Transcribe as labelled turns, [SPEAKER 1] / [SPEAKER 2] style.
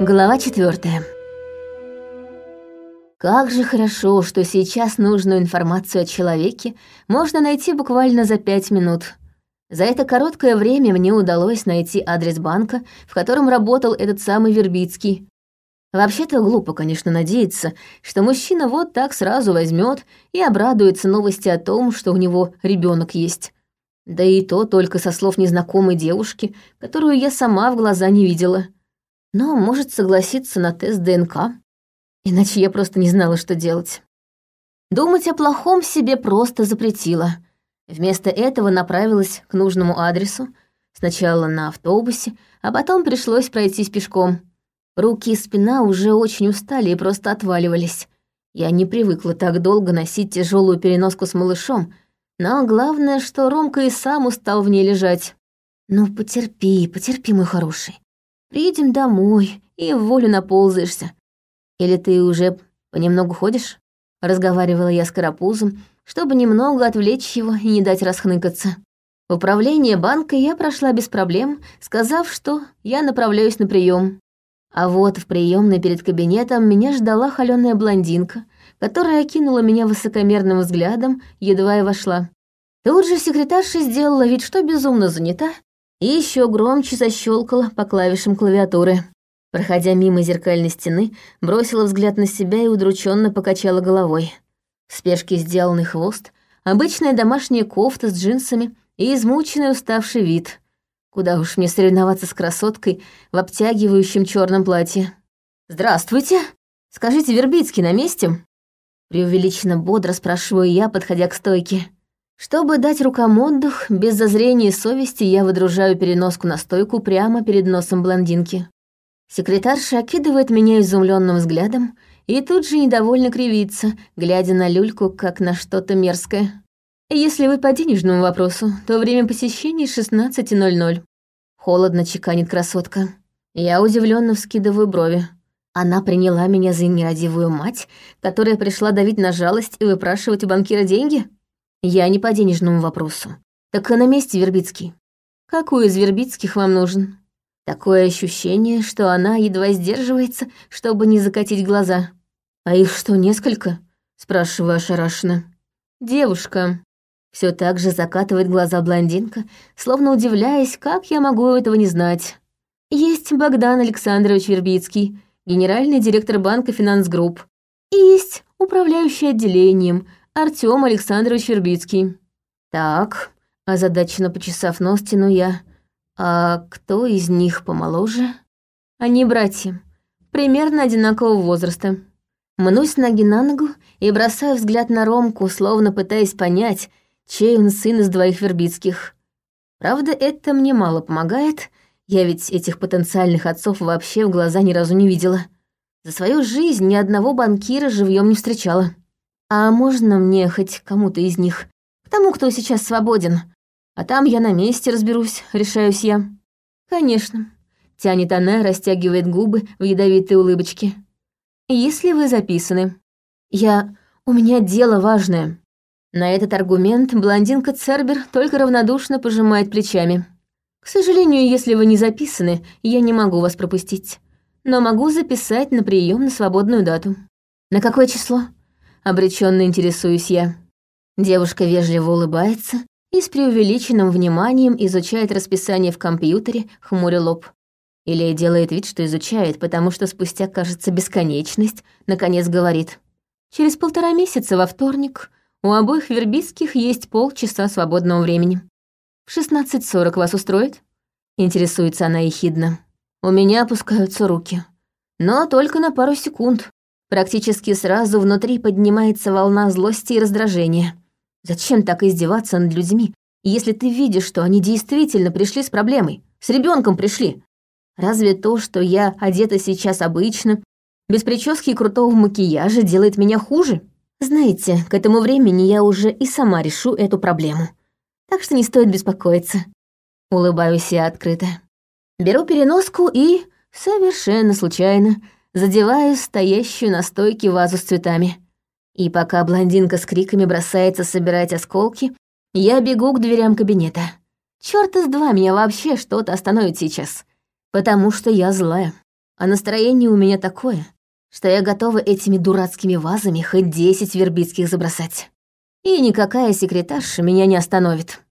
[SPEAKER 1] Глава четвертая. Как же хорошо, что сейчас нужную информацию о человеке можно найти буквально за пять минут. За это короткое время мне удалось найти адрес банка, в котором работал этот самый Вербицкий. Вообще-то глупо, конечно, надеяться, что мужчина вот так сразу возьмет и обрадуется новости о том, что у него ребенок есть. Да и то только со слов незнакомой девушки, которую я сама в глаза не видела но может согласиться на тест ДНК. Иначе я просто не знала, что делать. Думать о плохом себе просто запретила. Вместо этого направилась к нужному адресу, сначала на автобусе, а потом пришлось пройтись пешком. Руки и спина уже очень устали и просто отваливались. Я не привыкла так долго носить тяжелую переноску с малышом, но главное, что Ромка и сам устал в ней лежать. «Ну, потерпи, потерпи, мой хороший. Приедем домой и в волю наползаешься. Или ты уже понемногу ходишь?» Разговаривала я с Карапузом, чтобы немного отвлечь его и не дать расхныкаться. В управление банка я прошла без проблем, сказав, что я направляюсь на прием. А вот в приемной перед кабинетом меня ждала холёная блондинка, которая окинула меня высокомерным взглядом, едва я вошла. Тут же секретарша сделала вид, что безумно занята, и еще громче защелкала по клавишам клавиатуры. Проходя мимо зеркальной стены, бросила взгляд на себя и удрученно покачала головой. В спешке сделанный хвост, обычная домашняя кофта с джинсами и измученный уставший вид. Куда уж мне соревноваться с красоткой в обтягивающем черном платье. «Здравствуйте! Скажите, Вербицкий на месте?» Преувеличенно бодро спрашиваю я, подходя к стойке. Чтобы дать рукам отдых, без зазрения совести я выдружаю переноску на стойку прямо перед носом блондинки. Секретарша окидывает меня изумленным взглядом и тут же недовольно кривится, глядя на люльку, как на что-то мерзкое. Если вы по денежному вопросу, то время посещения 16.00. Холодно чеканит красотка. Я удивленно вскидываю брови. Она приняла меня за нерадивую мать, которая пришла давить на жалость и выпрашивать у банкира деньги? Я не по денежному вопросу. Так на месте Вербицкий. Какой из Вербицких вам нужен? Такое ощущение, что она едва сдерживается, чтобы не закатить глаза. А их что, несколько? Спрашиваю ошарашенно. Девушка. Все так же закатывает глаза блондинка, словно удивляясь, как я могу этого не знать. Есть Богдан Александрович Вербицкий, генеральный директор банка «Финансгрупп». И есть управляющий отделением Артём Александрович Вербицкий. Так, озадаченно почесав нос, тяну я. А кто из них помоложе? Они братья, примерно одинакового возраста. Мнусь с ноги на ногу и бросаю взгляд на Ромку, словно пытаясь понять, чей он сын из двоих Вербицких. Правда, это мне мало помогает, я ведь этих потенциальных отцов вообще в глаза ни разу не видела. За свою жизнь ни одного банкира живьем не встречала. А можно мне хоть кому-то из них? К тому, кто сейчас свободен. А там я на месте разберусь, решаюсь я. Конечно. Тянет она, растягивает губы в ядовитой улыбочке. Если вы записаны. Я... У меня дело важное. На этот аргумент блондинка Цербер только равнодушно пожимает плечами. К сожалению, если вы не записаны, я не могу вас пропустить. Но могу записать на прием на свободную дату. На какое число? Обреченно интересуюсь я. Девушка вежливо улыбается и с преувеличенным вниманием изучает расписание в компьютере, хмуря лоб. Или делает вид, что изучает, потому что спустя, кажется, бесконечность, наконец говорит. Через полтора месяца во вторник у обоих вербицких есть полчаса свободного времени. В 16.40 вас устроит? Интересуется она ехидно. У меня опускаются руки. Но только на пару секунд. Практически сразу внутри поднимается волна злости и раздражения. Зачем так издеваться над людьми, если ты видишь, что они действительно пришли с проблемой? С ребенком пришли? Разве то, что я одета сейчас обычно, без прически и крутого макияжа, делает меня хуже? Знаете, к этому времени я уже и сама решу эту проблему. Так что не стоит беспокоиться. Улыбаюсь я открыто. Беру переноску и, совершенно случайно, задеваю стоящую на стойке вазу с цветами. И пока блондинка с криками бросается собирать осколки, я бегу к дверям кабинета. Чёрт из два меня вообще что-то остановит сейчас, потому что я злая. А настроение у меня такое, что я готова этими дурацкими вазами хоть десять вербицких забросать. И никакая секретарша меня не остановит.